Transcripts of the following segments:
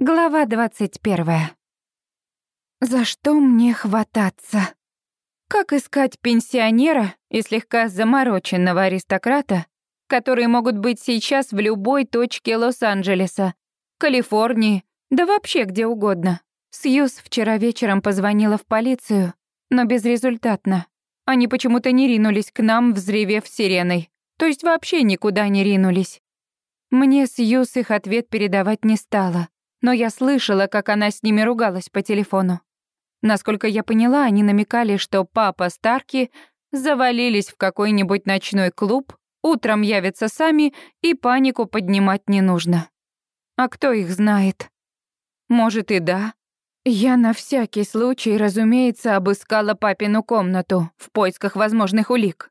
Глава двадцать первая. За что мне хвататься? Как искать пенсионера и слегка замороченного аристократа, которые могут быть сейчас в любой точке Лос-Анджелеса, Калифорнии, да вообще где угодно? Сьюз вчера вечером позвонила в полицию, но безрезультатно. Они почему-то не ринулись к нам, взревев сиреной. То есть вообще никуда не ринулись. Мне Сьюз их ответ передавать не стала но я слышала, как она с ними ругалась по телефону. Насколько я поняла, они намекали, что папа Старки завалились в какой-нибудь ночной клуб, утром явятся сами, и панику поднимать не нужно. А кто их знает? Может и да. Я на всякий случай, разумеется, обыскала папину комнату в поисках возможных улик.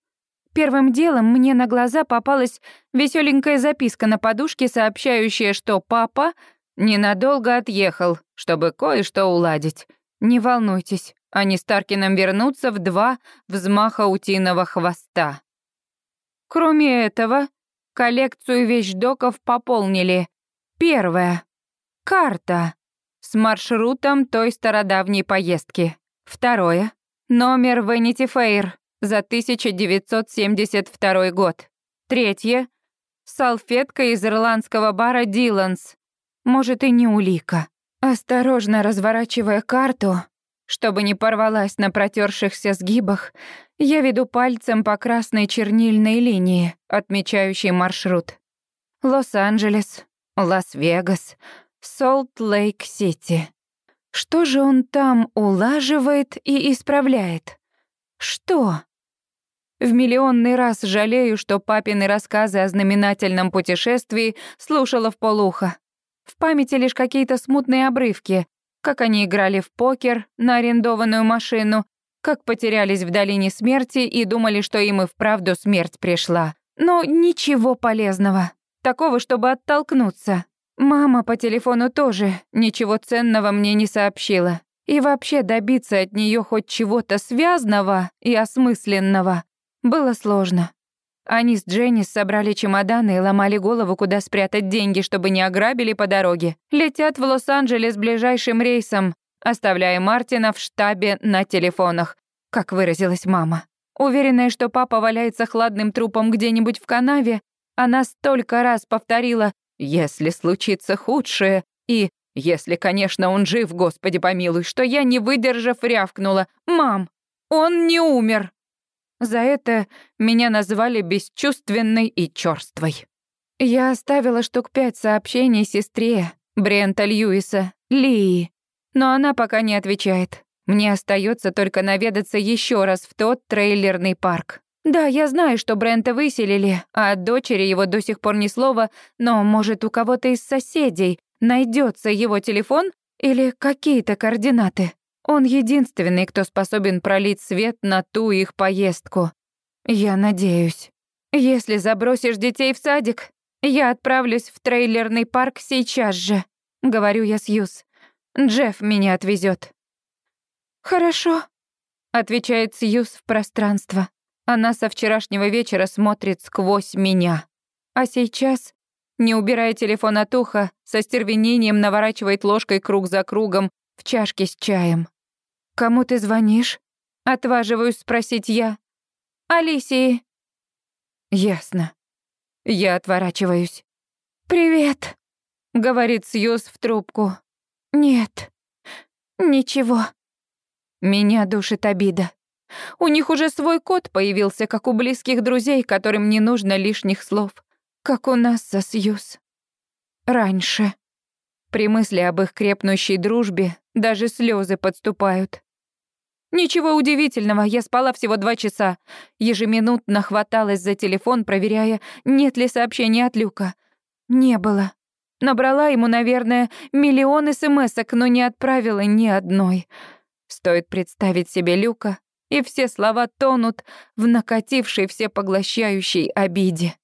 Первым делом мне на глаза попалась веселенькая записка на подушке, сообщающая, что папа Ненадолго отъехал, чтобы кое-что уладить. Не волнуйтесь, они с Таркином вернутся в два взмаха утиного хвоста. Кроме этого, коллекцию вещдоков пополнили. Первое. Карта с маршрутом той стародавней поездки. Второе. Номер Vanity Fair за 1972 год. Третье. Салфетка из ирландского бара «Диланс» может, и не улика. Осторожно разворачивая карту, чтобы не порвалась на протершихся сгибах, я веду пальцем по красной чернильной линии, отмечающей маршрут. Лос-Анджелес, Лас-Вегас, Солт-Лейк-Сити. Что же он там улаживает и исправляет? Что? В миллионный раз жалею, что папины рассказы о знаменательном путешествии слушала в полухо. В памяти лишь какие-то смутные обрывки, как они играли в покер на арендованную машину, как потерялись в долине смерти и думали, что им и вправду смерть пришла. Но ничего полезного. Такого, чтобы оттолкнуться. Мама по телефону тоже ничего ценного мне не сообщила. И вообще добиться от нее хоть чего-то связанного и осмысленного было сложно. Они с Дженнис собрали чемоданы и ломали голову, куда спрятать деньги, чтобы не ограбили по дороге. Летят в Лос-Анджелес ближайшим рейсом, оставляя Мартина в штабе на телефонах, как выразилась мама. Уверенная, что папа валяется хладным трупом где-нибудь в канаве, она столько раз повторила «если случится худшее» и «если, конечно, он жив, Господи помилуй», что я, не выдержав, рявкнула «мам, он не умер». За это меня назвали бесчувственной и чёрствой. Я оставила штук пять сообщений сестре Брента Льюиса, Лии, но она пока не отвечает. Мне остается только наведаться еще раз в тот трейлерный парк. Да, я знаю, что Брента выселили, а от дочери его до сих пор ни слова, но, может, у кого-то из соседей найдется его телефон или какие-то координаты. Он единственный, кто способен пролить свет на ту их поездку. Я надеюсь. Если забросишь детей в садик, я отправлюсь в трейлерный парк сейчас же, говорю я Сьюз. Джефф меня отвезет. Хорошо, отвечает Сьюз в пространство. Она со вчерашнего вечера смотрит сквозь меня. А сейчас, не убирая телефон от уха, со стервенением наворачивает ложкой круг за кругом в чашке с чаем. «Кому ты звонишь?» — отваживаюсь спросить я. «Алисии». «Ясно». Я отворачиваюсь. «Привет», — говорит Сьюз в трубку. «Нет, ничего». Меня душит обида. У них уже свой кот появился, как у близких друзей, которым не нужно лишних слов. Как у нас со Сьюз. Раньше. При мысли об их крепнущей дружбе даже слезы подступают. Ничего удивительного, я спала всего два часа. Ежеминутно хваталась за телефон, проверяя, нет ли сообщений от Люка. Не было. Набрала ему, наверное, миллион смс но не отправила ни одной. Стоит представить себе Люка, и все слова тонут в накатившей всепоглощающей обиде.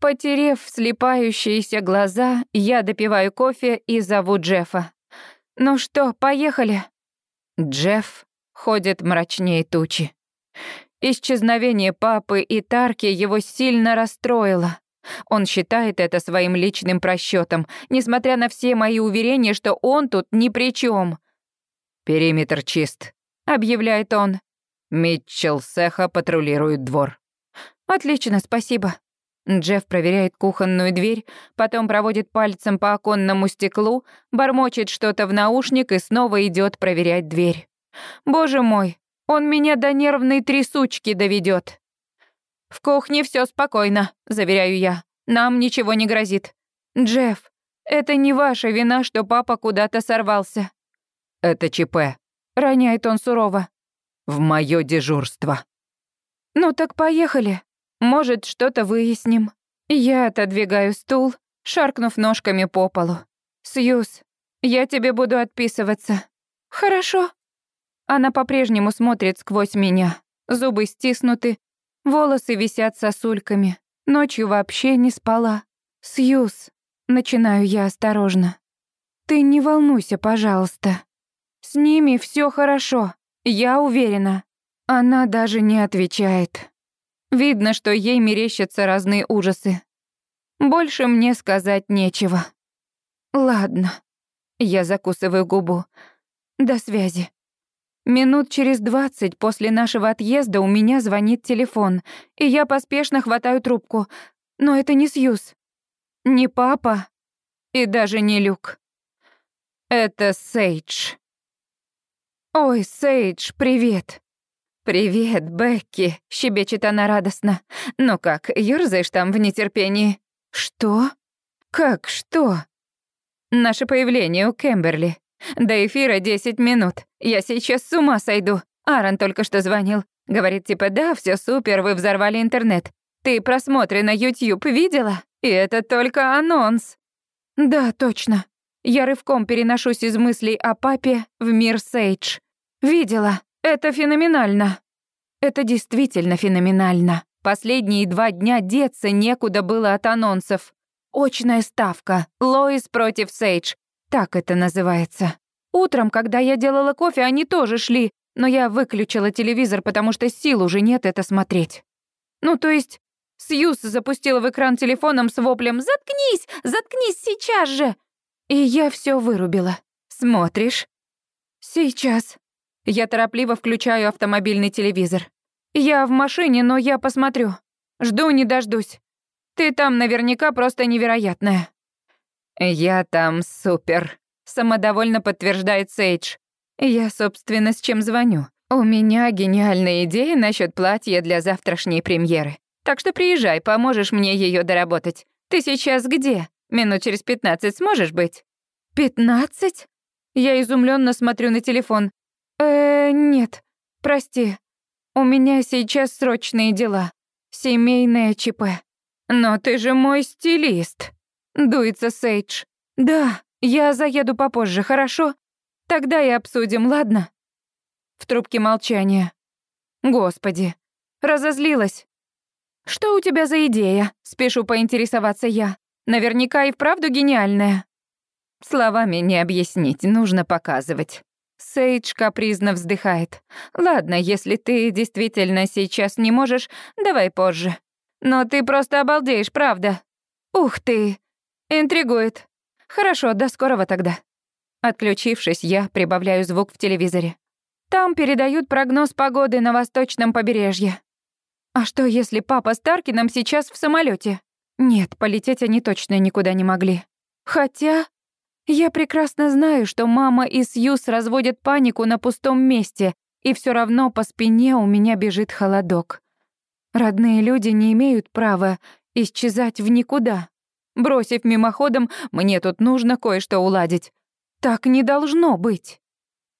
Потерев слепающиеся глаза, я допиваю кофе и зову Джеффа. «Ну что, поехали?» Джефф ходит мрачнее тучи. Исчезновение папы и Тарки его сильно расстроило. Он считает это своим личным просчетом, несмотря на все мои уверения, что он тут ни при чем. «Периметр чист», — объявляет он. Митчелл Сеха патрулирует двор. «Отлично, спасибо». Джефф проверяет кухонную дверь, потом проводит пальцем по оконному стеклу, бормочет что-то в наушник и снова идет проверять дверь. «Боже мой, он меня до нервной трясучки доведет. «В кухне все спокойно», — заверяю я. «Нам ничего не грозит». «Джефф, это не ваша вина, что папа куда-то сорвался». «Это ЧП», — роняет он сурово. «В моё дежурство». «Ну так поехали. Может, что-то выясним». Я отодвигаю стул, шаркнув ножками по полу. «Сьюз, я тебе буду отписываться». «Хорошо». Она по-прежнему смотрит сквозь меня. Зубы стиснуты, волосы висят сосульками. Ночью вообще не спала. «Сьюз», — начинаю я осторожно. «Ты не волнуйся, пожалуйста. С ними все хорошо, я уверена». Она даже не отвечает. Видно, что ей мерещатся разные ужасы. Больше мне сказать нечего. Ладно. Я закусываю губу. До связи. Минут через двадцать после нашего отъезда у меня звонит телефон, и я поспешно хватаю трубку. Но это не Сьюз. Не папа и даже не Люк. Это Сейдж. «Ой, Сейдж, привет!» «Привет, Бекки», — щебечет она радостно. «Ну как, ёрзаешь там в нетерпении?» «Что? Как что?» «Наше появление у Кемберли. До эфира 10 минут. Я сейчас с ума сойду. Аарон только что звонил. Говорит, типа, да, все супер, вы взорвали интернет. Ты просмотры на YouTube видела? И это только анонс». «Да, точно. Я рывком переношусь из мыслей о папе в мир Сейдж. Видела. Это феноменально. Это действительно феноменально. Последние два дня деться некуда было от анонсов. Очная ставка. Лоис против Сейдж. Так это называется. Утром, когда я делала кофе, они тоже шли, но я выключила телевизор, потому что сил уже нет это смотреть. Ну, то есть, Сьюз запустила в экран телефоном с воплем «Заткнись! Заткнись сейчас же!» И я все вырубила. Смотришь? Сейчас. Я торопливо включаю автомобильный телевизор. Я в машине, но я посмотрю. Жду не дождусь. Ты там наверняка просто невероятная. Я там супер, самодовольно подтверждает Сейдж. Я, собственно, с чем звоню. У меня гениальная идея насчет платья для завтрашней премьеры. Так что приезжай, поможешь мне ее доработать. Ты сейчас где? Минут через пятнадцать сможешь быть? Пятнадцать? Я изумленно смотрю на телефон. «Э, нет, прости. У меня сейчас срочные дела. Семейное ЧП. Но ты же мой стилист», — дуется Сейдж. «Да, я заеду попозже, хорошо? Тогда и обсудим, ладно?» В трубке молчание. «Господи, разозлилась. Что у тебя за идея?» — спешу поинтересоваться я. «Наверняка и вправду гениальная». Словами не объяснить, нужно показывать. Сейдж капризно вздыхает. «Ладно, если ты действительно сейчас не можешь, давай позже. Но ты просто обалдеешь, правда?» «Ух ты!» «Интригует. Хорошо, до скорого тогда». Отключившись, я прибавляю звук в телевизоре. Там передают прогноз погоды на восточном побережье. А что, если папа с Таркином сейчас в самолете? Нет, полететь они точно никуда не могли. Хотя я прекрасно знаю, что мама и Сьюз разводят панику на пустом месте, и все равно по спине у меня бежит холодок. Родные люди не имеют права исчезать в никуда. Бросив мимоходом, мне тут нужно кое-что уладить. Так не должно быть.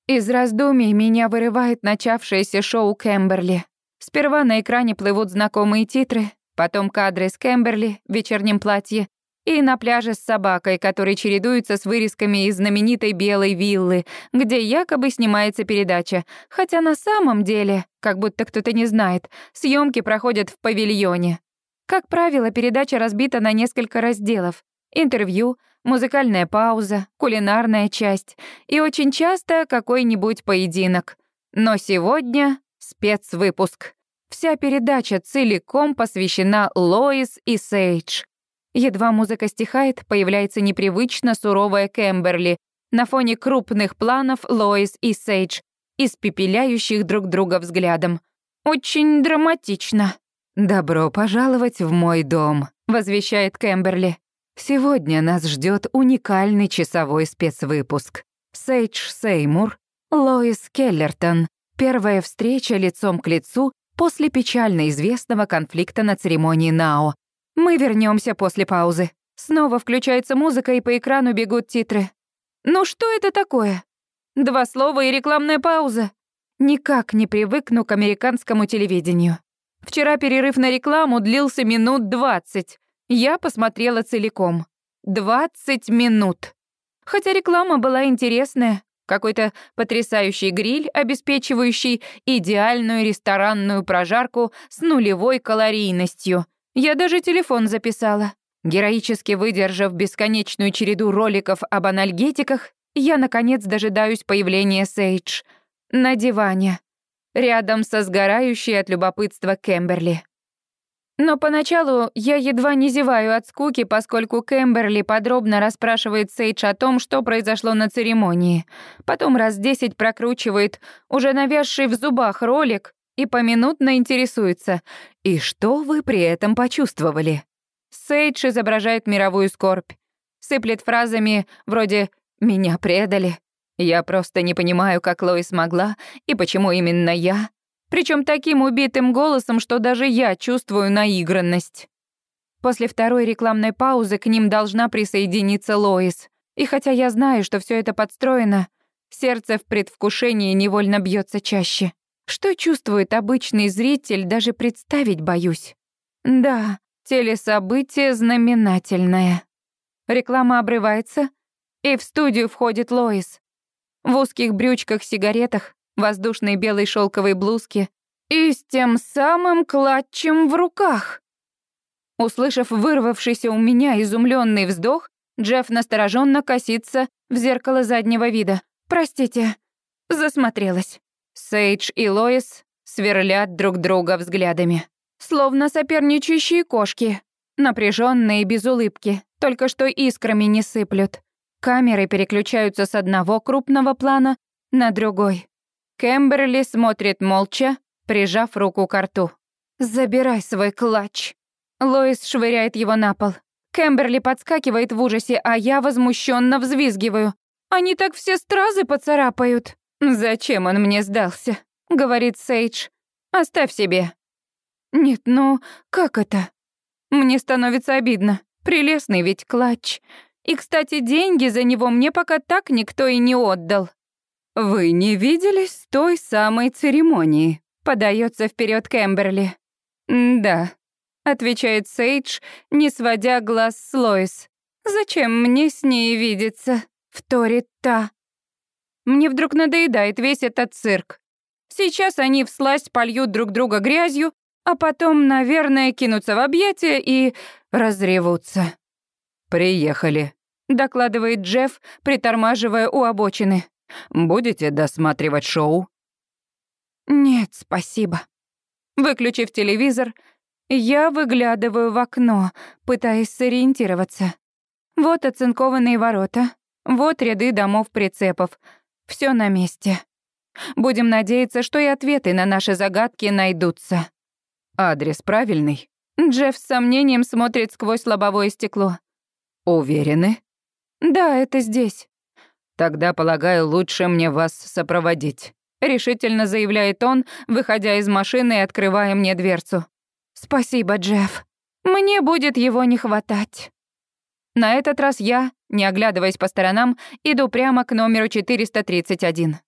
Из раздумий меня вырывает начавшееся шоу Кэмберли. Сперва на экране плывут знакомые титры, потом кадры с Кэмберли в вечернем платье, и на пляже с собакой, который чередуется с вырезками из знаменитой белой виллы, где якобы снимается передача, хотя на самом деле, как будто кто-то не знает, съемки проходят в павильоне. Как правило, передача разбита на несколько разделов. Интервью, музыкальная пауза, кулинарная часть и очень часто какой-нибудь поединок. Но сегодня спецвыпуск. Вся передача целиком посвящена Лоис и Сейдж. Едва музыка стихает, появляется непривычно суровая Кэмберли на фоне крупных планов Лоис и Сейдж, испепеляющих друг друга взглядом. Очень драматично. «Добро пожаловать в мой дом», — возвещает Кэмберли. «Сегодня нас ждет уникальный часовой спецвыпуск. Сейдж Сеймур, Лоис Келлертон. Первая встреча лицом к лицу после печально известного конфликта на церемонии НАО. Мы вернемся после паузы. Снова включается музыка, и по экрану бегут титры. Ну что это такое? Два слова и рекламная пауза. Никак не привыкну к американскому телевидению. Вчера перерыв на рекламу длился минут двадцать. Я посмотрела целиком. Двадцать минут. Хотя реклама была интересная. Какой-то потрясающий гриль, обеспечивающий идеальную ресторанную прожарку с нулевой калорийностью. Я даже телефон записала. Героически выдержав бесконечную череду роликов об анальгетиках, я, наконец, дожидаюсь появления Сейдж на диване, рядом со сгорающей от любопытства Кэмберли. Но поначалу я едва не зеваю от скуки, поскольку Кэмберли подробно расспрашивает Сейдж о том, что произошло на церемонии. Потом раз десять прокручивает уже навязший в зубах ролик и поминутно интересуется. «И что вы при этом почувствовали?» Сейдж изображает мировую скорбь. Сыплет фразами вроде «меня предали», «я просто не понимаю, как Лоис могла и почему именно я», причем таким убитым голосом, что даже я чувствую наигранность. После второй рекламной паузы к ним должна присоединиться Лоис. И хотя я знаю, что все это подстроено, сердце в предвкушении невольно бьется чаще. Что чувствует обычный зритель, даже представить боюсь. Да, телесобытие знаменательное. Реклама обрывается, и в студию входит Лоис. В узких брючках-сигаретах, воздушной белой шелковой блузке и с тем самым клатчем в руках. Услышав вырвавшийся у меня изумленный вздох, Джефф настороженно косится в зеркало заднего вида. «Простите, засмотрелась». Сейдж и Лоис сверлят друг друга взглядами. Словно соперничающие кошки. Напряженные без улыбки, только что искрами не сыплют. Камеры переключаются с одного крупного плана на другой. Кэмберли смотрит молча, прижав руку к рту. «Забирай свой клатч». Лоис швыряет его на пол. Кэмберли подскакивает в ужасе, а я возмущенно взвизгиваю. «Они так все стразы поцарапают». «Зачем он мне сдался?» — говорит Сейдж. «Оставь себе». «Нет, ну, как это?» Мне становится обидно. Прелестный ведь клатч. И, кстати, деньги за него мне пока так никто и не отдал. «Вы не виделись с той самой церемонии?» — подается вперед Кэмберли. «Да», — отвечает Сейдж, не сводя глаз с Лоис. «Зачем мне с ней видеться?» — вторит та. Мне вдруг надоедает весь этот цирк. Сейчас они всласть польют друг друга грязью, а потом, наверное, кинутся в объятия и разревутся. «Приехали», — докладывает Джефф, притормаживая у обочины. Будете досматривать шоу?» «Нет, спасибо». Выключив телевизор, я выглядываю в окно, пытаясь сориентироваться. Вот оцинкованные ворота, вот ряды домов-прицепов. Все на месте. Будем надеяться, что и ответы на наши загадки найдутся. Адрес правильный? Джефф с сомнением смотрит сквозь лобовое стекло. Уверены? Да, это здесь. «Тогда, полагаю, лучше мне вас сопроводить», — решительно заявляет он, выходя из машины и открывая мне дверцу. «Спасибо, Джефф. Мне будет его не хватать». На этот раз я, не оглядываясь по сторонам, иду прямо к номеру 431.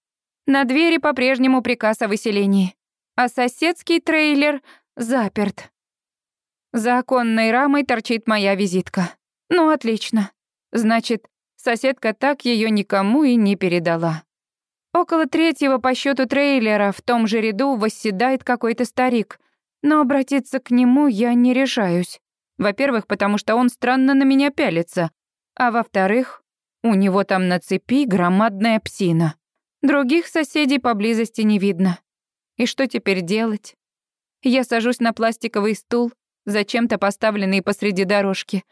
На двери по-прежнему приказ о выселении, а соседский трейлер заперт. За оконной рамой торчит моя визитка. Ну, отлично. Значит, Соседка так ее никому и не передала. Около третьего по счету трейлера в том же ряду восседает какой-то старик, но обратиться к нему я не решаюсь. Во-первых, потому что он странно на меня пялится, а во-вторых, у него там на цепи громадная псина. Других соседей поблизости не видно. И что теперь делать? Я сажусь на пластиковый стул, зачем-то поставленный посреди дорожки,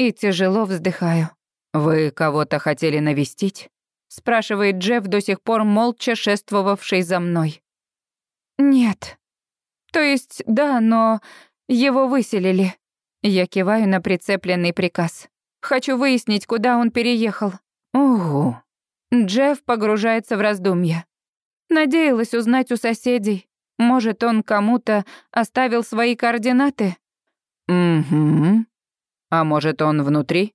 и тяжело вздыхаю. «Вы кого-то хотели навестить?» — спрашивает Джефф, до сих пор молча шествовавший за мной. «Нет. То есть, да, но его выселили». Я киваю на прицепленный приказ. «Хочу выяснить, куда он переехал». «Угу». Джефф погружается в раздумья. Надеялась узнать у соседей. Может, он кому-то оставил свои координаты? «Угу. А может, он внутри?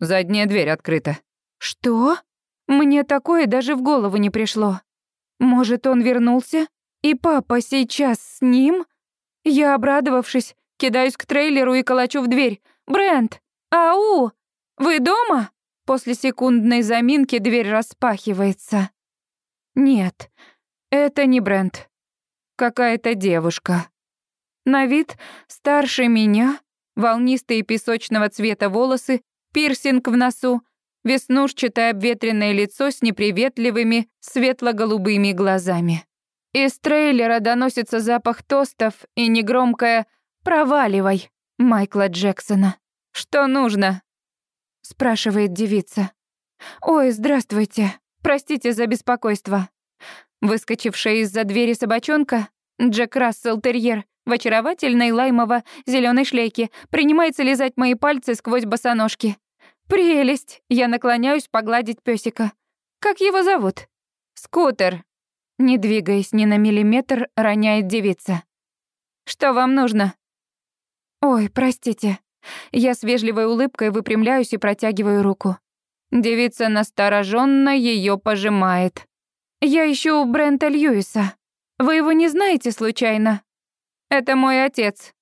Задняя дверь открыта». «Что? Мне такое даже в голову не пришло. Может, он вернулся? И папа сейчас с ним?» Я, обрадовавшись, кидаюсь к трейлеру и колочу в дверь. «Брент! Ау! Вы дома?» После секундной заминки дверь распахивается. Нет, это не Брент. Какая-то девушка. На вид старше меня, волнистые песочного цвета волосы, пирсинг в носу, веснушчатое обветренное лицо с неприветливыми светло-голубыми глазами. Из трейлера доносится запах тостов и негромкое «Проваливай» Майкла Джексона. «Что нужно?» — спрашивает девица. «Ой, здравствуйте. Простите за беспокойство». Выскочившая из-за двери собачонка, Джек Рассел Терьер, в очаровательной лаймово зеленой шлейке, принимается лизать мои пальцы сквозь босоножки. «Прелесть!» Я наклоняюсь погладить песика. «Как его зовут?» «Скутер». Не двигаясь ни на миллиметр, роняет девица. «Что вам нужно?» «Ой, простите». Я с вежливой улыбкой выпрямляюсь и протягиваю руку. Девица настороженно ее пожимает. «Я ищу Брента Льюиса. Вы его не знаете случайно?» «Это мой отец».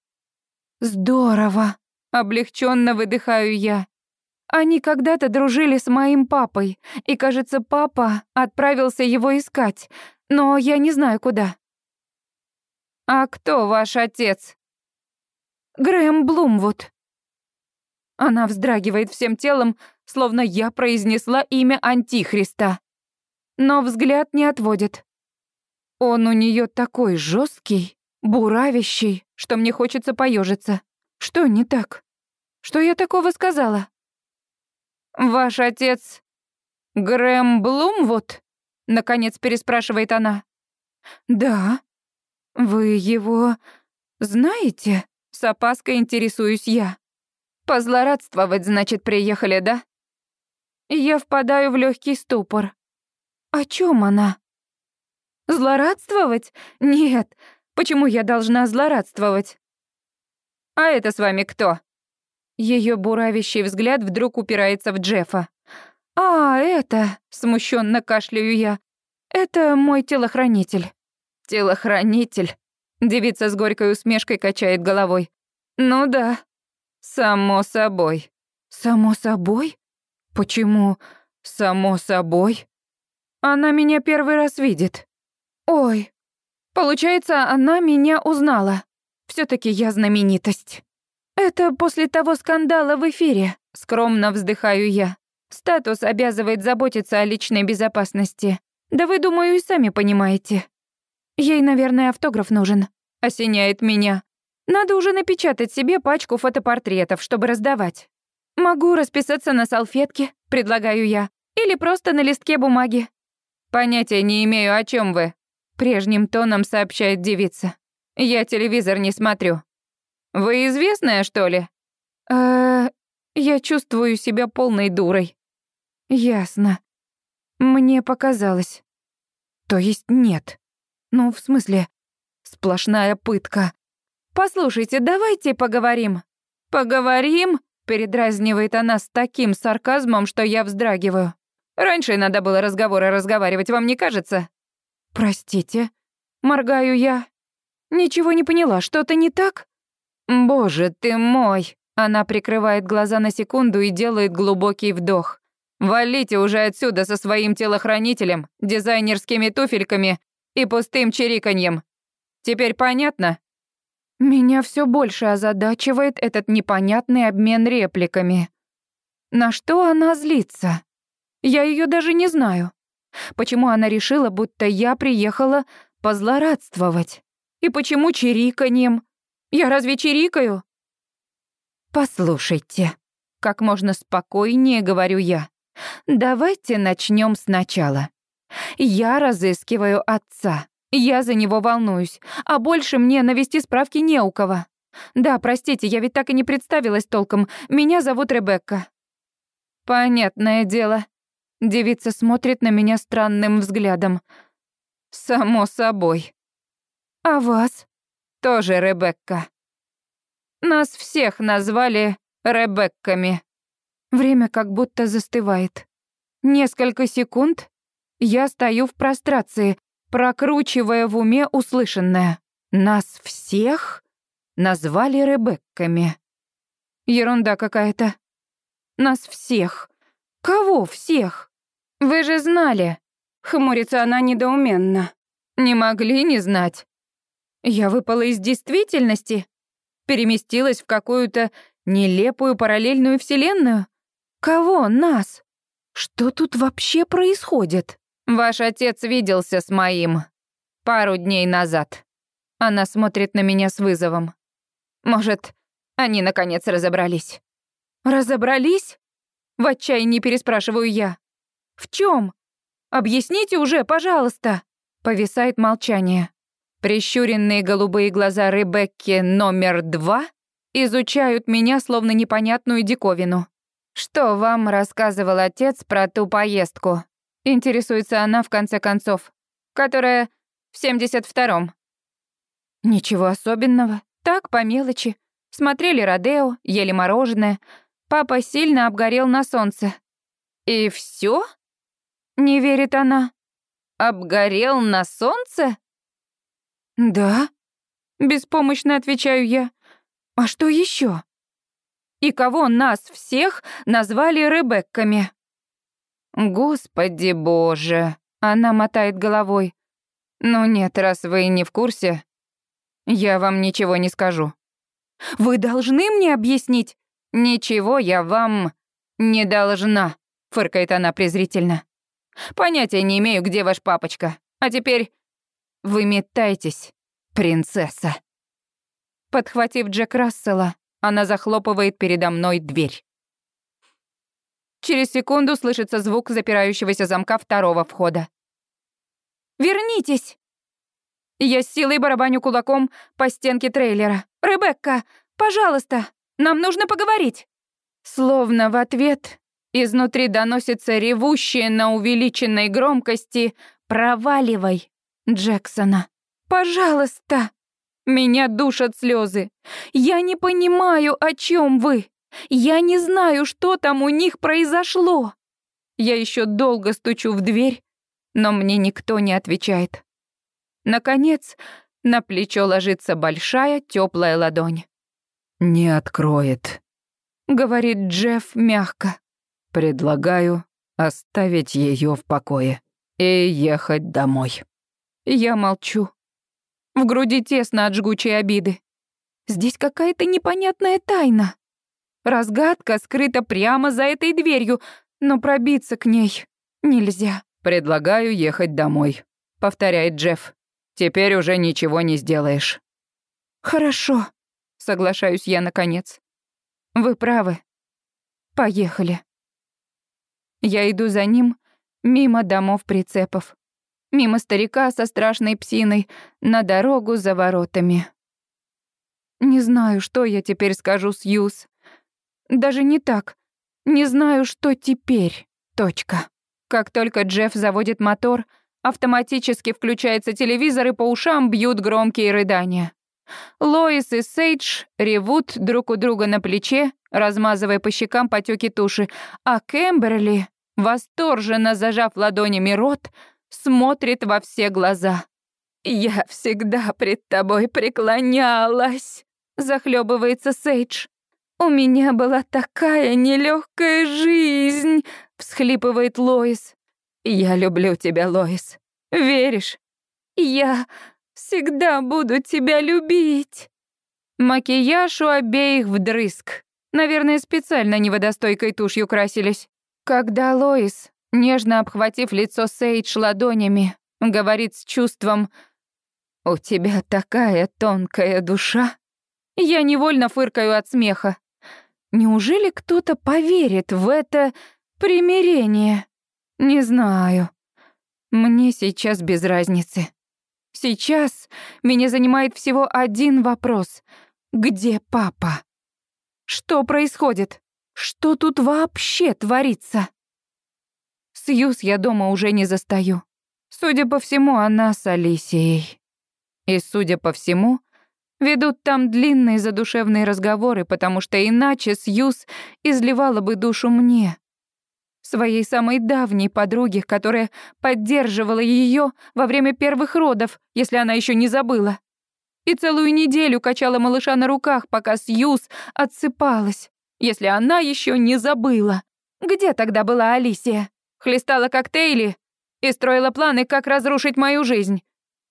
«Здорово!» — облегченно выдыхаю я. Они когда-то дружили с моим папой, и, кажется, папа отправился его искать, но я не знаю куда. «А кто ваш отец?» «Грэм Блумвуд». Она вздрагивает всем телом, словно я произнесла имя Антихриста. Но взгляд не отводит. Он у нее такой жесткий, буравящий, что мне хочется поежиться. Что не так? Что я такого сказала? «Ваш отец Грэм Блумвуд?» — наконец переспрашивает она. «Да. Вы его знаете?» — с опаской интересуюсь я. «Позлорадствовать, значит, приехали, да?» Я впадаю в легкий ступор. О чем она? Злорадствовать? Нет. Почему я должна злорадствовать? А это с вами кто? Ее буравящий взгляд вдруг упирается в Джеффа. А, это, смущенно кашляю я. Это мой телохранитель. Телохранитель. Девица с горькой усмешкой качает головой. Ну да. Само собой. Само собой? Почему «само собой»? Она меня первый раз видит. Ой, получается, она меня узнала. все таки я знаменитость. Это после того скандала в эфире, скромно вздыхаю я. Статус обязывает заботиться о личной безопасности. Да вы, думаю, и сами понимаете. Ей, наверное, автограф нужен. Осеняет меня. Надо уже напечатать себе пачку фотопортретов, чтобы раздавать. «Могу расписаться на салфетке», — предлагаю я, «или просто на листке бумаги». «Понятия не имею, о чем вы», — прежним тоном сообщает девица. «Я телевизор не смотрю». «Вы известная, что ли?» э я чувствую себя полной дурой». «Ясно. Мне показалось. То есть нет. Ну, в смысле, сплошная пытка. Послушайте, давайте поговорим». «Поговорим?» Передразнивает она с таким сарказмом, что я вздрагиваю. Раньше надо было разговоры разговаривать, вам не кажется? Простите. Моргаю я. Ничего не поняла, что-то не так? Боже ты мой. Она прикрывает глаза на секунду и делает глубокий вдох. Валите уже отсюда со своим телохранителем, дизайнерскими туфельками и пустым чириканьем. Теперь понятно? Меня все больше озадачивает этот непонятный обмен репликами. На что она злится? Я ее даже не знаю. Почему она решила, будто я приехала позлорадствовать? И почему чириканьем? Я разве чирикаю? Послушайте. Как можно спокойнее, говорю я. Давайте начнем сначала. Я разыскиваю отца. Я за него волнуюсь, а больше мне навести справки не у кого. Да, простите, я ведь так и не представилась толком. Меня зовут Ребекка. Понятное дело. Девица смотрит на меня странным взглядом. Само собой. А вас? Тоже Ребекка. Нас всех назвали Ребекками. Время как будто застывает. Несколько секунд я стою в прострации, прокручивая в уме услышанное. Нас всех назвали Ребекками. Ерунда какая-то. Нас всех. Кого всех? Вы же знали. Хмурится она недоуменно. Не могли не знать. Я выпала из действительности, переместилась в какую-то нелепую параллельную вселенную. Кого нас? Что тут вообще происходит? Ваш отец виделся с моим пару дней назад. Она смотрит на меня с вызовом. Может, они наконец разобрались. Разобрались? В отчаянии переспрашиваю я. В чем? Объясните уже, пожалуйста. Повисает молчание. Прищуренные голубые глаза Ребекки номер два изучают меня словно непонятную диковину. Что вам рассказывал отец про ту поездку? Интересуется она в конце концов, которая в 72-м. Ничего особенного, так, по мелочи. Смотрели Родео, ели мороженое. Папа сильно обгорел на солнце. И все? Не верит она. Обгорел на солнце? Да. Беспомощно отвечаю я. А что еще? И кого нас всех назвали Ребекками? Господи боже, она мотает головой. Ну нет, раз вы не в курсе, я вам ничего не скажу. Вы должны мне объяснить. Ничего я вам не должна, фыркает она презрительно. Понятия не имею, где ваш папочка. А теперь выметайтесь, принцесса. Подхватив Джек Рассела, она захлопывает передо мной дверь. Через секунду слышится звук запирающегося замка второго входа. «Вернитесь!» Я с силой барабаню кулаком по стенке трейлера. «Ребекка, пожалуйста, нам нужно поговорить!» Словно в ответ изнутри доносится ревущее на увеличенной громкости «Проваливай, Джексона! Пожалуйста!» Меня душат слезы. Я не понимаю, о чем вы. Я не знаю, что там у них произошло. Я еще долго стучу в дверь, но мне никто не отвечает. Наконец, на плечо ложится большая теплая ладонь. «Не откроет», — говорит Джефф мягко. «Предлагаю оставить ее в покое и ехать домой». Я молчу. В груди тесно от жгучей обиды. Здесь какая-то непонятная тайна. Разгадка скрыта прямо за этой дверью, но пробиться к ней нельзя. «Предлагаю ехать домой», — повторяет Джефф. «Теперь уже ничего не сделаешь». «Хорошо», — соглашаюсь я наконец. «Вы правы. Поехали». Я иду за ним мимо домов прицепов мимо старика со страшной псиной, на дорогу за воротами. Не знаю, что я теперь скажу Сьюз. Даже не так. Не знаю, что теперь. Точка. Как только Джефф заводит мотор, автоматически включается телевизор и по ушам бьют громкие рыдания. Лоис и Сейдж ревут друг у друга на плече, размазывая по щекам потеки туши, а Кэмберли, восторженно зажав ладонями рот, смотрит во все глаза. «Я всегда пред тобой преклонялась», — захлебывается Сейдж. «У меня была такая нелегкая жизнь», — всхлипывает Лоис. «Я люблю тебя, Лоис. Веришь? Я всегда буду тебя любить». Макияж у обеих вдрызг. Наверное, специально неводостойкой тушью красились. Когда Лоис нежно обхватив лицо Сейдж ладонями, говорит с чувством «У тебя такая тонкая душа». Я невольно фыркаю от смеха. Неужели кто-то поверит в это примирение? Не знаю. Мне сейчас без разницы. Сейчас меня занимает всего один вопрос. Где папа? Что происходит? Что тут вообще творится? Сьюз я дома уже не застаю. Судя по всему, она с Алисией. И, судя по всему, ведут там длинные задушевные разговоры, потому что иначе Сьюз изливала бы душу мне, своей самой давней подруге, которая поддерживала ее во время первых родов, если она еще не забыла. И целую неделю качала малыша на руках, пока Сьюз отсыпалась, если она еще не забыла. Где тогда была Алисия? Хлестала коктейли и строила планы, как разрушить мою жизнь.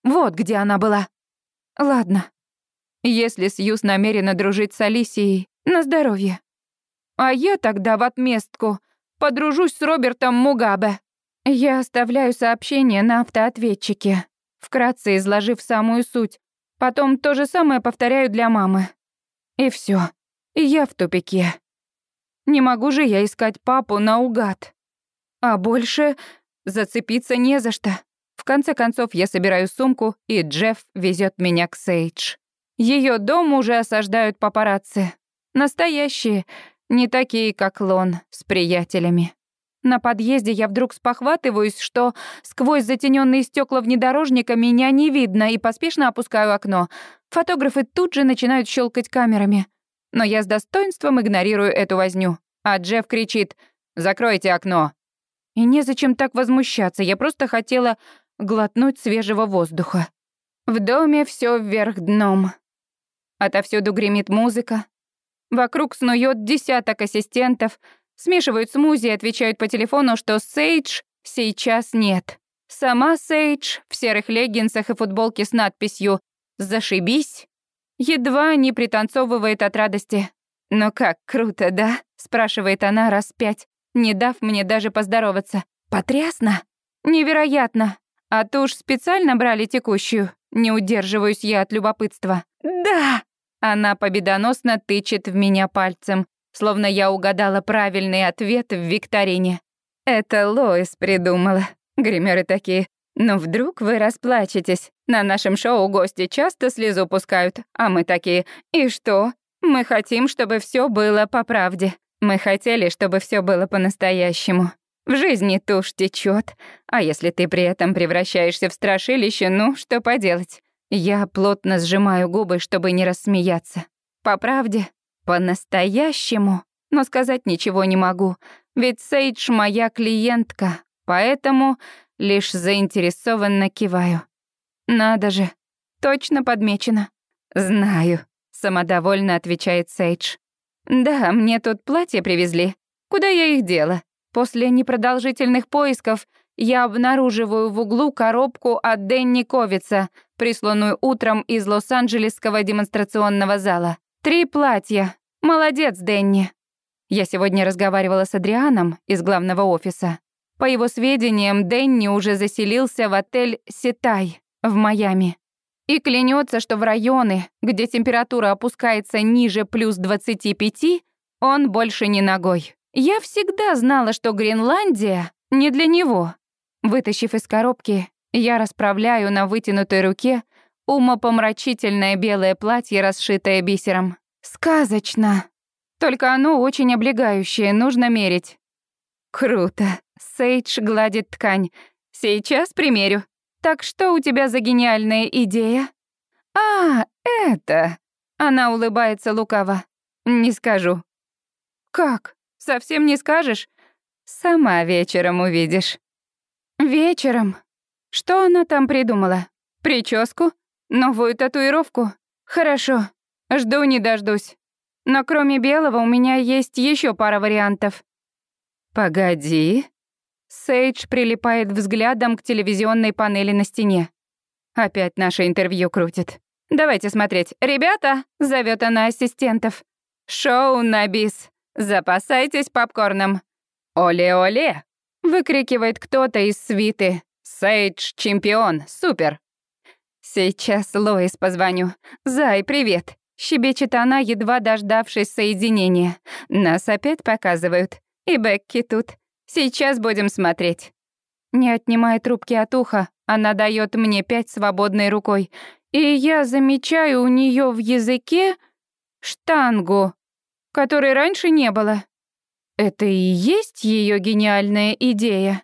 Вот где она была. Ладно. Если Сьюз намерена дружить с Алисией, на здоровье. А я тогда в отместку подружусь с Робертом Мугабе. Я оставляю сообщение на автоответчике, вкратце изложив самую суть. Потом то же самое повторяю для мамы. И все. Я в тупике. Не могу же я искать папу наугад. А больше зацепиться не за что. В конце концов, я собираю сумку, и Джефф везет меня к Сейдж. Ее дом уже осаждают папарацци. Настоящие, не такие, как Лон, с приятелями. На подъезде я вдруг спохватываюсь, что сквозь затененные стекла внедорожника меня не видно, и поспешно опускаю окно. Фотографы тут же начинают щелкать камерами. Но я с достоинством игнорирую эту возню. А Джефф кричит «Закройте окно!». И незачем так возмущаться, я просто хотела глотнуть свежего воздуха. В доме все вверх дном. Отовсюду гремит музыка. Вокруг снует десяток ассистентов, смешивают смузи и отвечают по телефону, что Сейдж сейчас нет. Сама Сейдж в серых леггинсах и футболке с надписью «Зашибись» едва не пританцовывает от радости. «Ну как, круто, да?» — спрашивает она раз пять, не дав мне даже поздороваться. «Потрясно? Невероятно! А то уж специально брали текущую. Не удерживаюсь я от любопытства. «Да!» Она победоносно тычет в меня пальцем, словно я угадала правильный ответ в викторине. Это Лоис придумала. Гримеры такие. Но вдруг вы расплачетесь. На нашем шоу гости часто слезу пускают, а мы такие. И что? Мы хотим, чтобы все было по правде. Мы хотели, чтобы все было по-настоящему. В жизни тушь течет, а если ты при этом превращаешься в страшилище, ну, что поделать? Я плотно сжимаю губы, чтобы не рассмеяться. По правде, по-настоящему, но сказать ничего не могу, ведь Сейдж моя клиентка, поэтому лишь заинтересованно киваю. Надо же, точно подмечено. Знаю, самодовольно отвечает Сейдж. Да, мне тут платье привезли. Куда я их дела? После непродолжительных поисков я обнаруживаю в углу коробку от Дэнни Ковица, присланную утром из Лос-Анджелесского демонстрационного зала. Три платья. Молодец, Дэнни. Я сегодня разговаривала с Адрианом из главного офиса. По его сведениям, Дэнни уже заселился в отель «Ситай» в Майами. И клянется, что в районы, где температура опускается ниже плюс 25, он больше не ногой. Я всегда знала, что Гренландия не для него. Вытащив из коробки, я расправляю на вытянутой руке умопомрачительное белое платье, расшитое бисером. Сказочно. Только оно очень облегающее, нужно мерить. Круто. Сейдж гладит ткань. Сейчас примерю. Так что у тебя за гениальная идея? А, это. Она улыбается лукаво. Не скажу. Как? Совсем не скажешь? Сама вечером увидишь. Вечером? Что она там придумала? Прическу? Новую татуировку? Хорошо. Жду не дождусь. Но кроме белого у меня есть еще пара вариантов. Погоди. Сейдж прилипает взглядом к телевизионной панели на стене. Опять наше интервью крутит. Давайте смотреть. Ребята, зовет она ассистентов. Шоу на бис. «Запасайтесь попкорном!» «Оле-оле!» — выкрикивает кто-то из свиты. «Сейдж чемпион! Супер!» «Сейчас Лоис позвоню. Зай, привет!» Щебечет она, едва дождавшись соединения. Нас опять показывают. И Бекки тут. Сейчас будем смотреть. Не отнимая трубки от уха, она дает мне пять свободной рукой. И я замечаю у нее в языке штангу, которой раньше не было. Это и есть ее гениальная идея.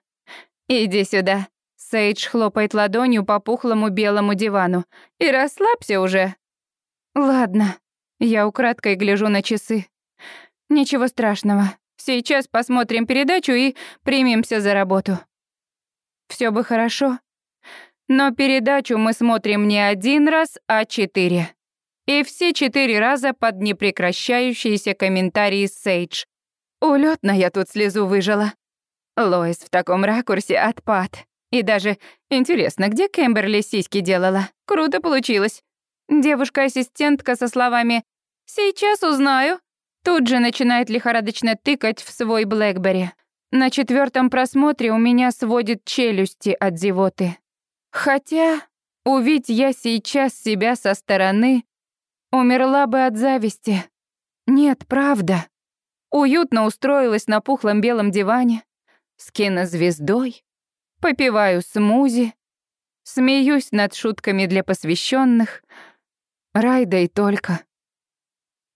Иди сюда. Сейдж хлопает ладонью по пухлому белому дивану. И расслабься уже. Ладно. Я украдкой гляжу на часы. Ничего страшного. Сейчас посмотрим передачу и примемся за работу. Все бы хорошо. Но передачу мы смотрим не один раз, а четыре. И все четыре раза под непрекращающиеся комментарии Сейдж. Улетно я тут слезу выжила. Лоис в таком ракурсе отпад. И даже интересно, где Кэмберли сиськи делала? Круто получилось. Девушка-ассистентка со словами «Сейчас узнаю». Тут же начинает лихорадочно тыкать в свой Блэкбери. На четвертом просмотре у меня сводит челюсти от зевоты. Хотя, увидь я сейчас себя со стороны, умерла бы от зависти. Нет, правда. Уютно устроилась на пухлом белом диване, с кинозвездой, попиваю смузи, смеюсь над шутками для посвященных, райда и только.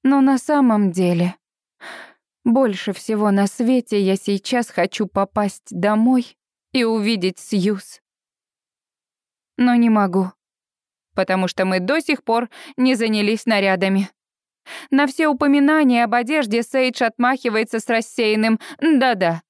Но на самом деле больше всего на свете я сейчас хочу попасть домой и увидеть Сьюз. Но не могу, потому что мы до сих пор не занялись нарядами. На все упоминания об одежде Сейдж отмахивается с рассеянным «да-да».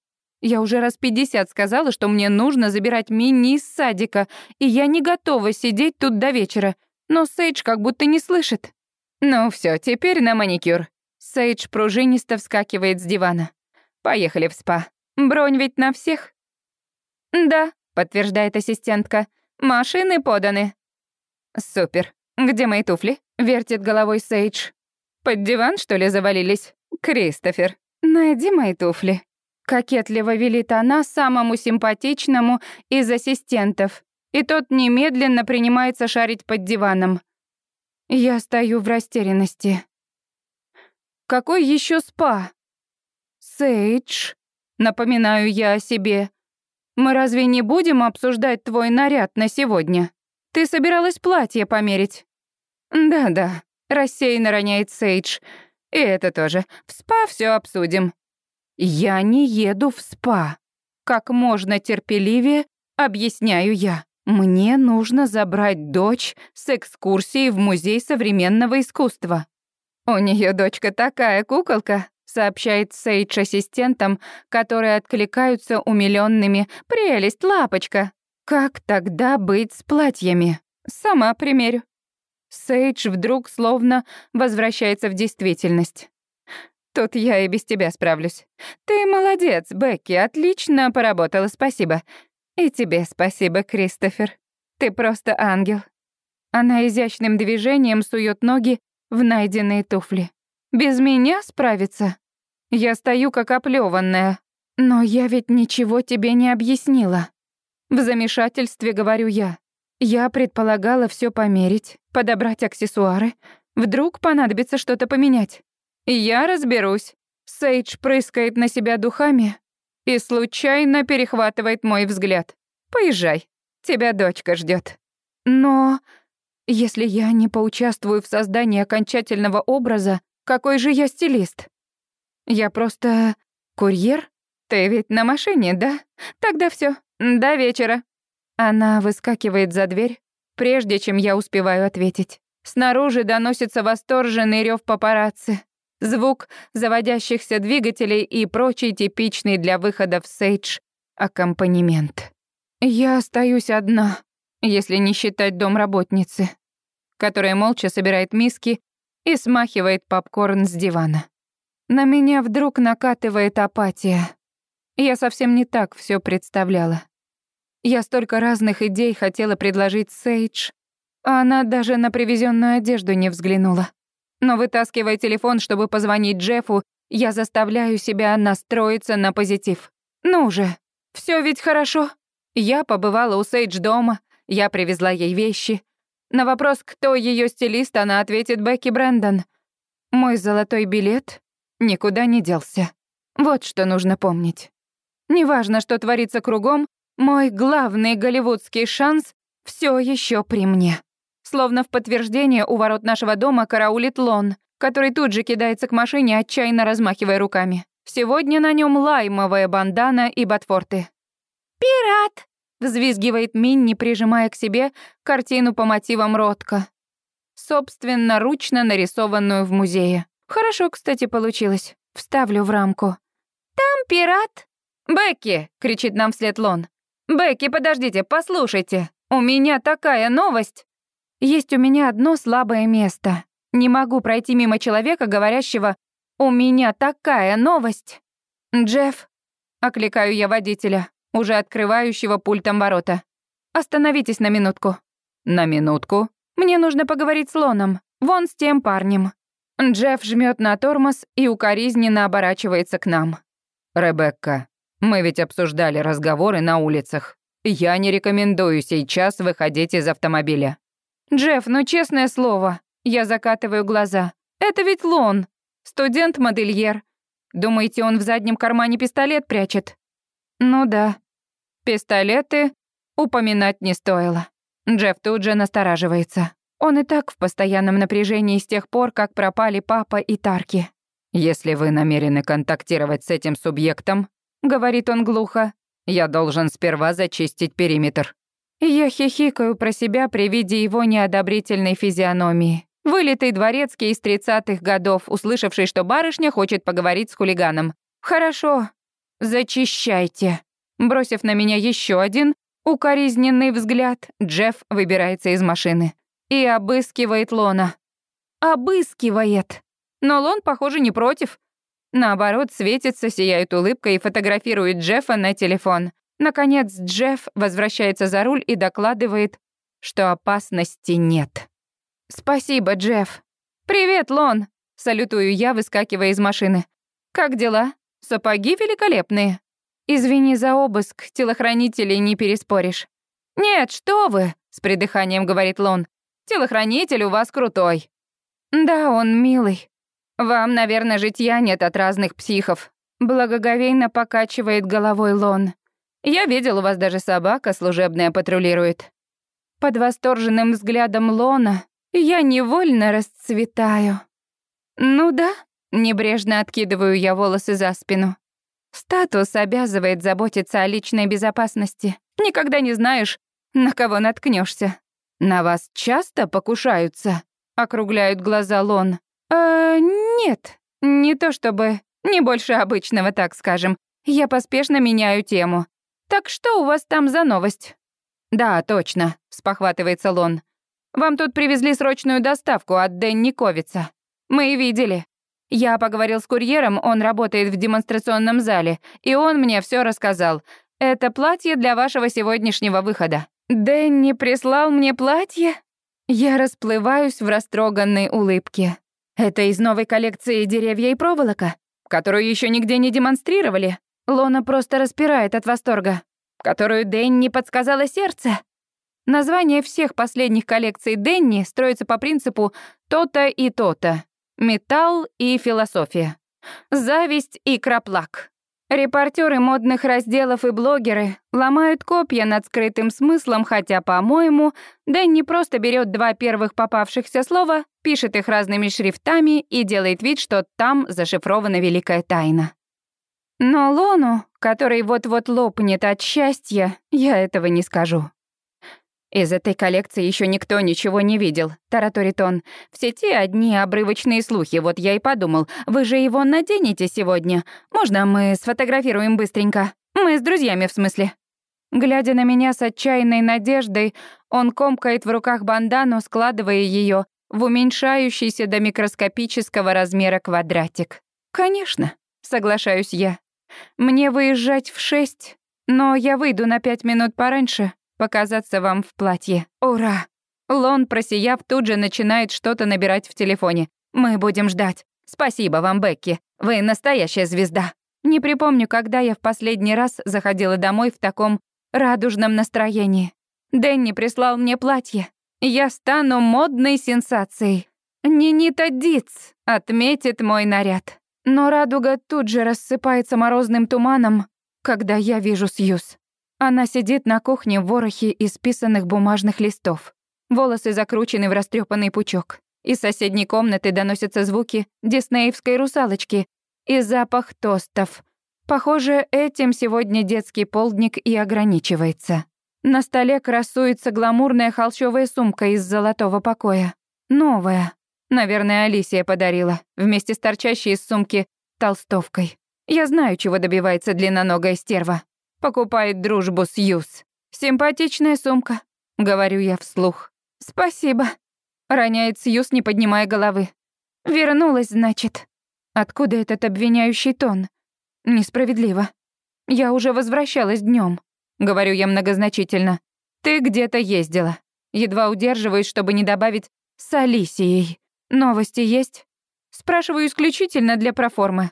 Я уже раз пятьдесят сказала, что мне нужно забирать Минни из садика, и я не готова сидеть тут до вечера, но Сейдж как будто не слышит. Ну все, теперь на маникюр. Сейдж пружинисто вскакивает с дивана. «Поехали в спа. Бронь ведь на всех?» «Да», — подтверждает ассистентка. «Машины поданы». «Супер. Где мои туфли?» — вертит головой Сейдж. «Под диван, что ли, завалились?» «Кристофер, найди мои туфли». Кокетливо велит она самому симпатичному из ассистентов, и тот немедленно принимается шарить под диваном. Я стою в растерянности. Какой еще спа? Сейдж, напоминаю я о себе. Мы разве не будем обсуждать твой наряд на сегодня? Ты собиралась платье померить? Да-да, рассеянно роняет Сейдж. И это тоже. В спа все обсудим. Я не еду в спа. Как можно терпеливее объясняю я. Мне нужно забрать дочь с экскурсией в Музей современного искусства. «У нее дочка такая куколка», — сообщает Сейдж ассистентам, которые откликаются умилёнными. «Прелесть, лапочка!» «Как тогда быть с платьями?» «Сама примерю». Сейдж вдруг словно возвращается в действительность. «Тут я и без тебя справлюсь. Ты молодец, Бекки, отлично поработала, спасибо. И тебе спасибо, Кристофер. Ты просто ангел». Она изящным движением сует ноги в найденные туфли. Без меня справиться? Я стою как оплеванная. Но я ведь ничего тебе не объяснила. В замешательстве говорю я. Я предполагала все померить, подобрать аксессуары. Вдруг понадобится что-то поменять. Я разберусь. Сейдж прыскает на себя духами и случайно перехватывает мой взгляд. Поезжай, тебя дочка ждет. Но если я не поучаствую в создании окончательного образа, какой же я стилист? Я просто курьер? Ты ведь на машине, да? Тогда все. До вечера. Она выскакивает за дверь, прежде чем я успеваю ответить. Снаружи доносится восторженный рев папарацци, звук заводящихся двигателей и прочий типичный для выхода в сейдж аккомпанемент. Я остаюсь одна если не считать домработницы, которая молча собирает миски и смахивает попкорн с дивана. На меня вдруг накатывает апатия. Я совсем не так все представляла. Я столько разных идей хотела предложить Сейдж, а она даже на привезенную одежду не взглянула. Но вытаскивая телефон, чтобы позвонить Джеффу, я заставляю себя настроиться на позитив. Ну же, все ведь хорошо. Я побывала у Сейдж дома, я привезла ей вещи. На вопрос, кто ее стилист, она ответит Бекки Брэндон. Мой золотой билет никуда не делся. Вот что нужно помнить. Неважно, что творится кругом, мой главный голливудский шанс все еще при мне. Словно в подтверждение у ворот нашего дома караулит Лон, который тут же кидается к машине, отчаянно размахивая руками. Сегодня на нем лаймовая бандана и ботфорты. «Пират!» — взвизгивает Минни, прижимая к себе картину по мотивам Ротко. Собственно, ручно нарисованную в музее. Хорошо, кстати, получилось. Вставлю в рамку. «Там пират!» «Бекки!» — кричит нам вслед Лон. «Бекки, подождите, послушайте. У меня такая новость!» Есть у меня одно слабое место. Не могу пройти мимо человека, говорящего «У меня такая новость!» «Джефф!» — окликаю я водителя, уже открывающего пультом ворота. «Остановитесь на минутку». «На минутку?» «Мне нужно поговорить с Лоном. Вон с тем парнем». Джефф жмет на тормоз и укоризненно оборачивается к нам. «Ребекка, мы ведь обсуждали разговоры на улицах. Я не рекомендую сейчас выходить из автомобиля». «Джефф, ну честное слово». Я закатываю глаза. «Это ведь Лон, студент-модельер. Думаете, он в заднем кармане пистолет прячет?» «Ну да. Пистолеты упоминать не стоило». Джефф тут же настораживается. Он и так в постоянном напряжении с тех пор, как пропали папа и Тарки. «Если вы намерены контактировать с этим субъектом, — говорит он глухо. «Я должен сперва зачистить периметр». Я хихикаю про себя при виде его неодобрительной физиономии. Вылитый дворецкий из тридцатых годов, услышавший, что барышня хочет поговорить с хулиганом. «Хорошо, зачищайте». Бросив на меня еще один укоризненный взгляд, Джефф выбирается из машины и обыскивает Лона. Обыскивает. Но Лон, похоже, не против. Наоборот, светится, сияет улыбкой и фотографирует Джеффа на телефон. Наконец, Джефф возвращается за руль и докладывает, что опасности нет. «Спасибо, Джефф». «Привет, Лон», — салютую я, выскакивая из машины. «Как дела? Сапоги великолепные». «Извини за обыск, телохранителей не переспоришь». «Нет, что вы», — с придыханием говорит Лон. «Телохранитель у вас крутой». «Да, он милый», «Вам, наверное, житья нет от разных психов», — благоговейно покачивает головой Лон. «Я видел, у вас даже собака служебная патрулирует». Под восторженным взглядом Лона я невольно расцветаю. «Ну да», — небрежно откидываю я волосы за спину. «Статус обязывает заботиться о личной безопасности. Никогда не знаешь, на кого наткнешься. На вас часто покушаются?» — округляют глаза Лон. «Э, нет, не то чтобы... Не больше обычного, так скажем. Я поспешно меняю тему. Так что у вас там за новость?» «Да, точно», — спохватывается Лон. «Вам тут привезли срочную доставку от Дэнни Ковица. Мы видели. Я поговорил с курьером, он работает в демонстрационном зале, и он мне все рассказал. Это платье для вашего сегодняшнего выхода». «Дэнни прислал мне платье?» Я расплываюсь в растроганной улыбке. Это из новой коллекции «Деревья и проволока», которую еще нигде не демонстрировали. Лона просто распирает от восторга. Которую Дэнни подсказала сердце. Название всех последних коллекций Дэнни строится по принципу «то-то и то-то». Металл и философия. Зависть и краплак. Репортеры модных разделов и блогеры ломают копья над скрытым смыслом, хотя, по-моему, Дэнни просто берет два первых попавшихся слова, пишет их разными шрифтами и делает вид, что там зашифрована великая тайна. Но Лону, который вот-вот лопнет от счастья, я этого не скажу. «Из этой коллекции еще никто ничего не видел», — тараторит он. «В сети одни обрывочные слухи, вот я и подумал. Вы же его наденете сегодня? Можно мы сфотографируем быстренько? Мы с друзьями, в смысле?» Глядя на меня с отчаянной надеждой, он комкает в руках бандану, складывая ее в уменьшающийся до микроскопического размера квадратик. «Конечно», — соглашаюсь я. «Мне выезжать в шесть, но я выйду на пять минут пораньше, показаться вам в платье. Ура!» Лон, просияв, тут же начинает что-то набирать в телефоне. «Мы будем ждать. Спасибо вам, Бекки. Вы настоящая звезда». Не припомню, когда я в последний раз заходила домой в таком радужном настроении. Дэнни прислал мне платье. Я стану модной сенсацией. Нинита Диц отметит мой наряд. Но радуга тут же рассыпается морозным туманом, когда я вижу Сьюз. Она сидит на кухне в ворохе исписанных бумажных листов. Волосы закручены в растрепанный пучок. Из соседней комнаты доносятся звуки диснеевской русалочки и запах тостов. Похоже, этим сегодня детский полдник и ограничивается. На столе красуется гламурная холщовая сумка из золотого покоя. Новая. Наверное, Алисия подарила, вместе с торчащей из сумки толстовкой. Я знаю, чего добивается длинноногая стерва. Покупает дружбу с Юз. Симпатичная сумка, говорю я вслух. Спасибо. Роняет Сьюз, не поднимая головы. Вернулась, значит. Откуда этот обвиняющий тон? Несправедливо. Я уже возвращалась днем, говорю я многозначительно. Ты где-то ездила. Едва удерживаюсь, чтобы не добавить с Алисией. Новости есть? Спрашиваю исключительно для проформы.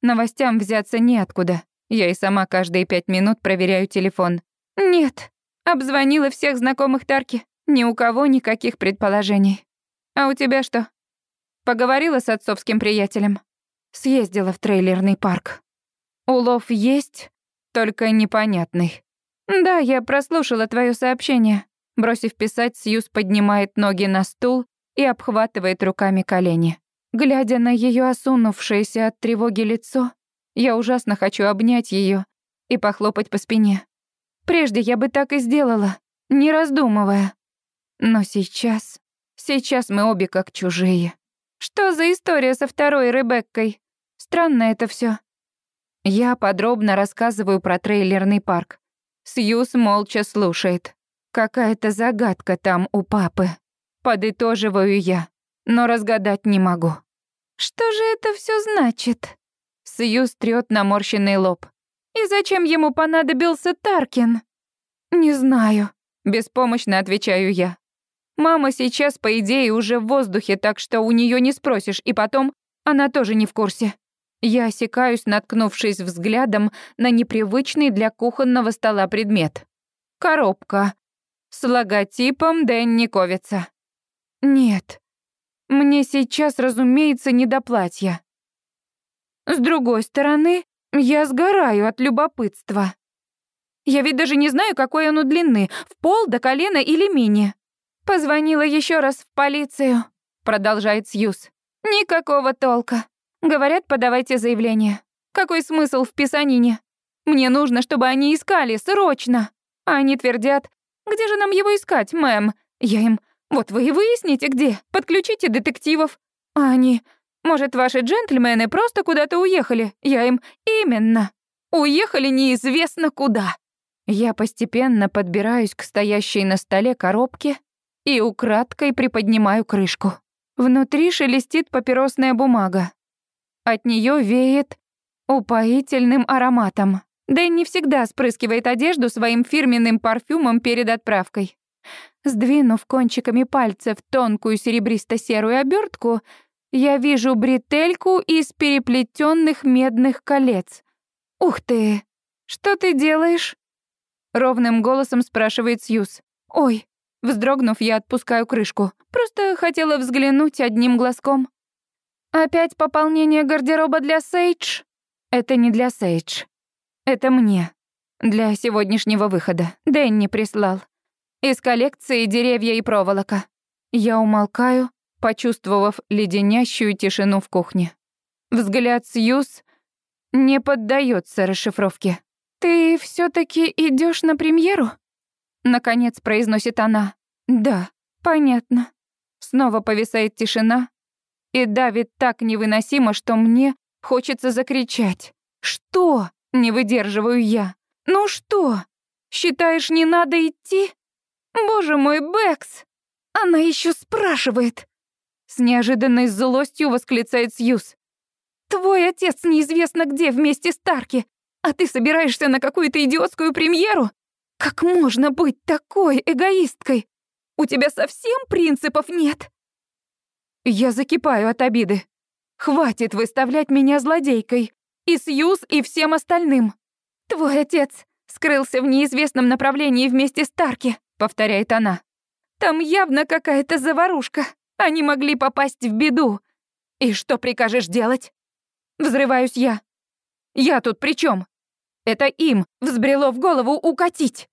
Новостям взяться неоткуда. Я и сама каждые пять минут проверяю телефон. Нет. Обзвонила всех знакомых Тарки. Ни у кого никаких предположений. А у тебя что? Поговорила с отцовским приятелем? Съездила в трейлерный парк. Улов есть, только непонятный. Да, я прослушала твое сообщение. Бросив писать, Сьюз поднимает ноги на стул и обхватывает руками колени. Глядя на ее осунувшееся от тревоги лицо, я ужасно хочу обнять ее и похлопать по спине. Прежде я бы так и сделала, не раздумывая. Но сейчас... Сейчас мы обе как чужие. Что за история со второй Ребеккой? Странно это все. Я подробно рассказываю про трейлерный парк. Сьюз молча слушает. Какая-то загадка там у папы. Подытоживаю я, но разгадать не могу. Что же это все значит? Сьюз трёт наморщенный лоб. И зачем ему понадобился Таркин? Не знаю, беспомощно отвечаю я. Мама сейчас, по идее, уже в воздухе, так что у нее не спросишь, и потом она тоже не в курсе. Я осекаюсь, наткнувшись взглядом на непривычный для кухонного стола предмет. Коробка с логотипом Дэнни Ковица. Нет, мне сейчас, разумеется, не до платья. С другой стороны, я сгораю от любопытства. Я ведь даже не знаю, какой оно длины, в пол, до колена или мини. Позвонила еще раз в полицию, продолжает Сьюз. Никакого толка. Говорят, подавайте заявление. Какой смысл в писанине? Мне нужно, чтобы они искали, срочно. А они твердят, где же нам его искать, мэм? Я им, вот вы и выясните, где. Подключите детективов. А они, может, ваши джентльмены просто куда-то уехали? Я им, именно. Уехали неизвестно куда. Я постепенно подбираюсь к стоящей на столе коробке и украдкой приподнимаю крышку. Внутри шелестит папиросная бумага. От нее веет упоительным ароматом. Дэнни всегда спрыскивает одежду своим фирменным парфюмом перед отправкой. Сдвинув кончиками пальцев тонкую серебристо-серую обертку, я вижу бретельку из переплетенных медных колец. «Ух ты! Что ты делаешь?» Ровным голосом спрашивает Сьюз. «Ой!» Вздрогнув, я отпускаю крышку. Просто хотела взглянуть одним глазком. «Опять пополнение гардероба для Сейдж?» «Это не для Сейдж. Это мне. Для сегодняшнего выхода. Дэнни прислал. Из коллекции «Деревья и проволока». Я умолкаю, почувствовав леденящую тишину в кухне. Взгляд Сьюз не поддается расшифровке. «Ты все таки идешь на премьеру?» Наконец произносит она. «Да, понятно». Снова повисает тишина и давит так невыносимо, что мне хочется закричать. «Что?» — не выдерживаю я. «Ну что? Считаешь, не надо идти?» «Боже мой, Бэкс!» Она еще спрашивает. С неожиданной злостью восклицает Сьюз. «Твой отец неизвестно где вместе с Тарки, а ты собираешься на какую-то идиотскую премьеру? Как можно быть такой эгоисткой? У тебя совсем принципов нет?» Я закипаю от обиды. Хватит выставлять меня злодейкой. И Сьюз, и всем остальным. «Твой отец скрылся в неизвестном направлении вместе с Тарки», — повторяет она. Там явно какая-то заварушка. Они могли попасть в беду. И что прикажешь делать? Взрываюсь я. Я тут при чем? Это им взбрело в голову укатить.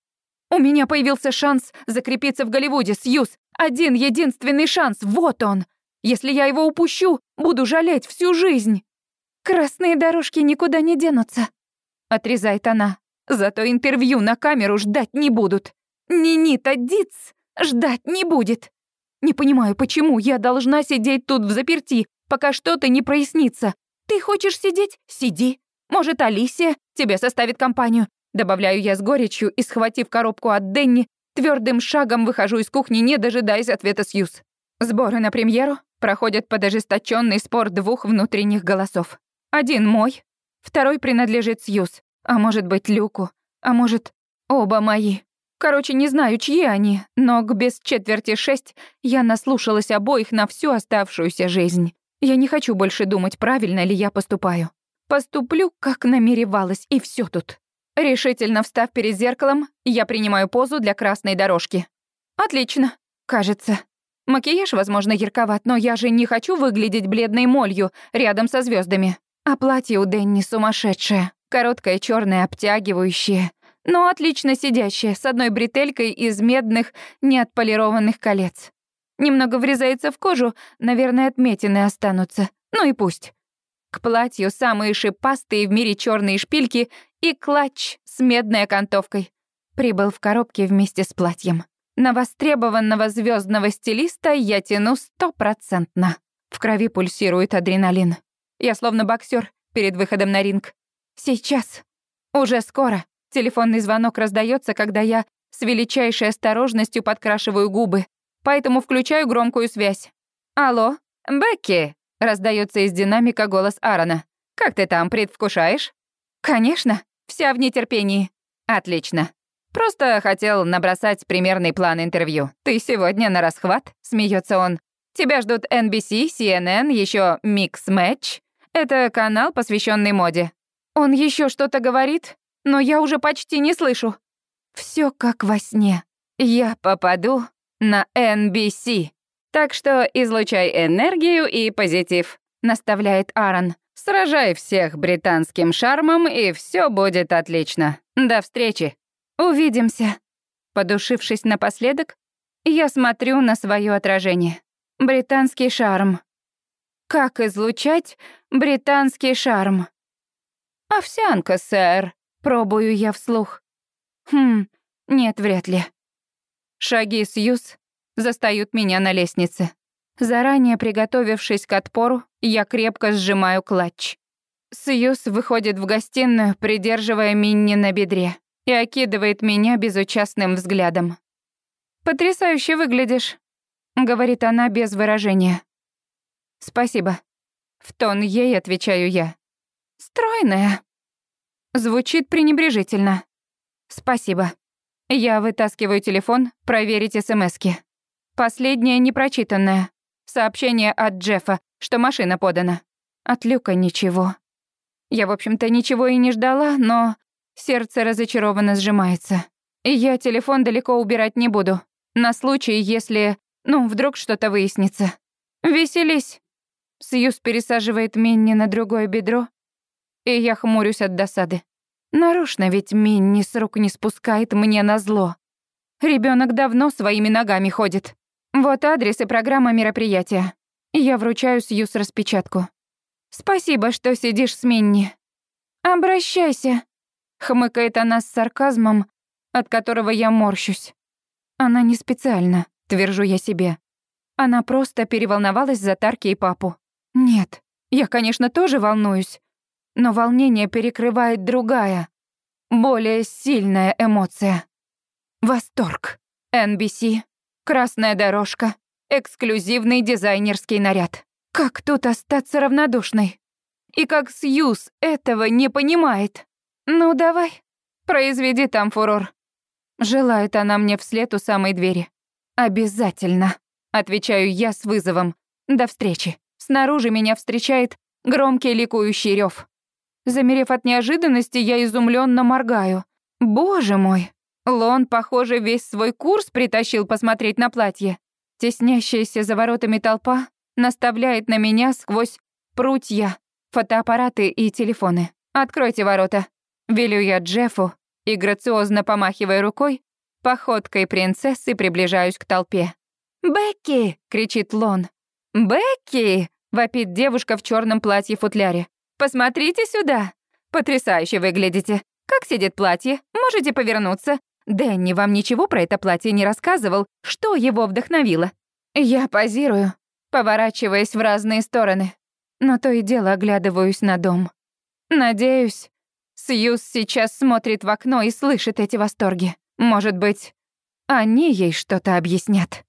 У меня появился шанс закрепиться в Голливуде, Сьюз. Один единственный шанс, вот он. Если я его упущу, буду жалеть всю жизнь. Красные дорожки никуда не денутся. Отрезает она. Зато интервью на камеру ждать не будут. Нинита Диц ждать не будет. Не понимаю, почему я должна сидеть тут в заперти, пока что-то не прояснится. Ты хочешь сидеть? Сиди. Может, Алисия тебе составит компанию. Добавляю я с горечью и, схватив коробку от Денни, твердым шагом выхожу из кухни, не дожидаясь ответа Сьюз. Сборы на премьеру проходят под ожесточенный спор двух внутренних голосов. Один мой, второй принадлежит Сьюз, а может быть Люку, а может оба мои. Короче, не знаю, чьи они, но к без четверти шесть я наслушалась обоих на всю оставшуюся жизнь. Я не хочу больше думать, правильно ли я поступаю. Поступлю, как намеревалась, и все тут. Решительно встав перед зеркалом, я принимаю позу для красной дорожки. Отлично, кажется. Макияж, возможно, ярковат, но я же не хочу выглядеть бледной молью рядом со звездами. А платье у Дэнни сумасшедшее. Короткое, черное, обтягивающее но отлично сидящая, с одной бретелькой из медных, неотполированных колец. Немного врезается в кожу, наверное, отметины останутся. Ну и пусть. К платью самые шипастые в мире черные шпильки и клатч с медной окантовкой. Прибыл в коробке вместе с платьем. На востребованного звездного стилиста я тяну стопроцентно. В крови пульсирует адреналин. Я словно боксер перед выходом на ринг. Сейчас. Уже скоро. Телефонный звонок раздается, когда я с величайшей осторожностью подкрашиваю губы, поэтому включаю громкую связь. «Алло, Бекки!» — раздается из динамика голос Аарона. «Как ты там, предвкушаешь?» «Конечно, вся в нетерпении». «Отлично. Просто хотел набросать примерный план интервью. Ты сегодня на расхват?» — смеется он. «Тебя ждут NBC, CNN, еще Mix Match. Это канал, посвященный моде». «Он еще что-то говорит?» Но я уже почти не слышу. Все как во сне. Я попаду на NBC. Так что излучай энергию и позитив, наставляет Аарон. Сражай всех британским шармом, и все будет отлично. До встречи. Увидимся. Подушившись напоследок, я смотрю на свое отражение. Британский шарм. Как излучать британский шарм? Овсянка, сэр. Пробую я вслух. Хм, нет, вряд ли. Шаги Сьюз застают меня на лестнице. Заранее приготовившись к отпору, я крепко сжимаю клатч. Сьюз выходит в гостиную, придерживая Минни на бедре, и окидывает меня безучастным взглядом. «Потрясающе выглядишь», — говорит она без выражения. «Спасибо». В тон ей отвечаю я. «Стройная», Звучит пренебрежительно. Спасибо. Я вытаскиваю телефон, проверить СМСки. Последнее непрочитанное. Сообщение от Джеффа, что машина подана. От Люка ничего. Я, в общем-то, ничего и не ждала, но сердце разочарованно сжимается. И я телефон далеко убирать не буду. На случай, если, ну, вдруг что-то выяснится. Веселись. Сьюз пересаживает Минни на другое бедро, и я хмурюсь от досады. Нарочно ведь Минни с рук не спускает мне на зло. Ребенок давно своими ногами ходит. Вот адрес и программа мероприятия. Я вручаю Сьюз распечатку. «Спасибо, что сидишь с Минни». «Обращайся», — хмыкает она с сарказмом, от которого я морщусь. Она не специально, твержу я себе. Она просто переволновалась за Тарки и папу. Нет, я, конечно, тоже волнуюсь, но волнение перекрывает другая, более сильная эмоция. Восторг. NBC, красная дорожка, эксклюзивный дизайнерский наряд. Как тут остаться равнодушной? И как Сьюз этого не понимает? Ну давай, произведи там фурор. Желает она мне вслед у самой двери. Обязательно, отвечаю я с вызовом. До встречи. Снаружи меня встречает громкий ликующий рев. Замерев от неожиданности, я изумленно моргаю. Боже мой! Лон, похоже, весь свой курс притащил посмотреть на платье. Теснящаяся за воротами толпа наставляет на меня сквозь прутья, фотоаппараты и телефоны. «Откройте ворота». Велю я Джеффу и, грациозно помахивая рукой, походкой принцессы приближаюсь к толпе. «Бекки!» — кричит Лон. «Бекки!» — вопит девушка в черном платье-футляре. «Посмотрите сюда! Потрясающе выглядите! Как сидит платье? Можете повернуться? Дэнни вам ничего про это платье не рассказывал? Что его вдохновило?» Я позирую, поворачиваясь в разные стороны, но то и дело оглядываюсь на дом. Надеюсь, Сьюз сейчас смотрит в окно и слышит эти восторги. Может быть, они ей что-то объяснят.